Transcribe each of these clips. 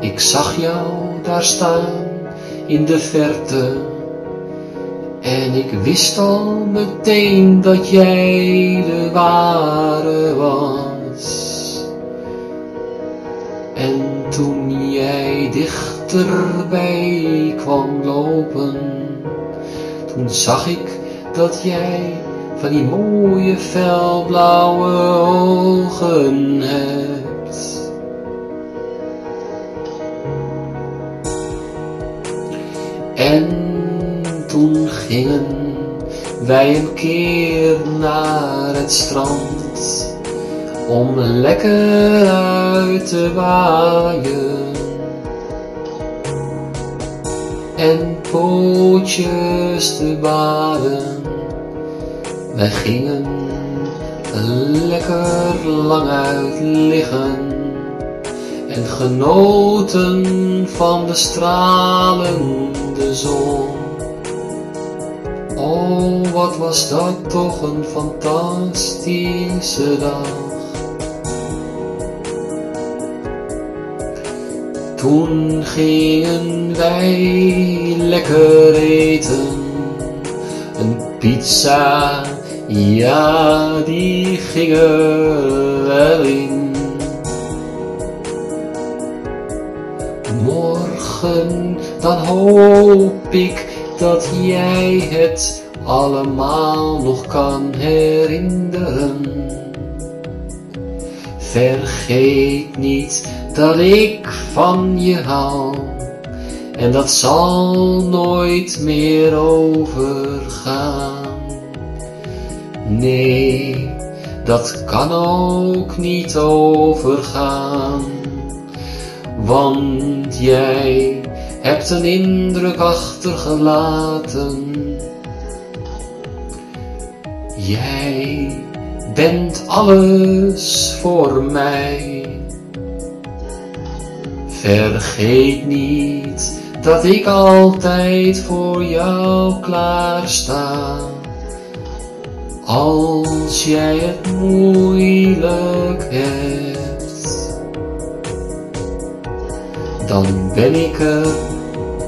Ik zag jou daar staan in de verte. En ik wist al meteen dat jij de ware was. En toen jij dichterbij kwam lopen, toen zag ik dat jij van die mooie felblauwe ogen hebt. Gingen wij een keer naar het strand om lekker uit te waaien en pootjes te baden. Wij gingen lekker lang uit liggen en genoten van de stralende zon. Oh, wat was dat toch een fantastische dag. Toen gingen wij lekker eten, een pizza, ja die ging er. Morgen dan hoop ik dat jij het allemaal nog kan herinneren. Vergeet niet dat ik van je hou en dat zal nooit meer overgaan. Nee, dat kan ook niet overgaan, want jij hebt een indruk achtergelaten. Jij bent alles voor mij. Vergeet niet dat ik altijd voor jou klaar sta. Als jij het moeilijk hebt, dan ben ik er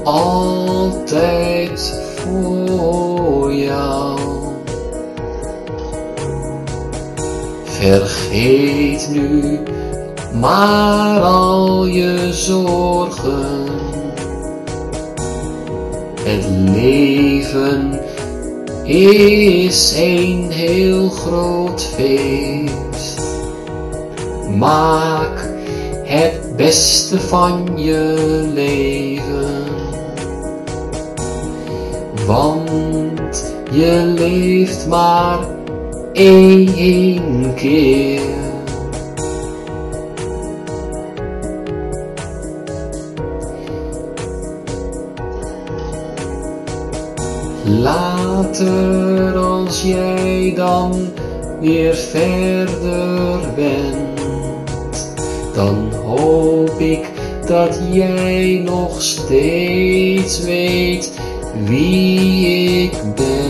altijd voor jou. Vergeet nu maar al je zorgen. Het leven is een heel groot feest. Maak het beste van je leven. Want je leeft maar één keer. Later als jij dan weer verder bent, dan hoop ik dat jij nog steeds weet wie ik ben.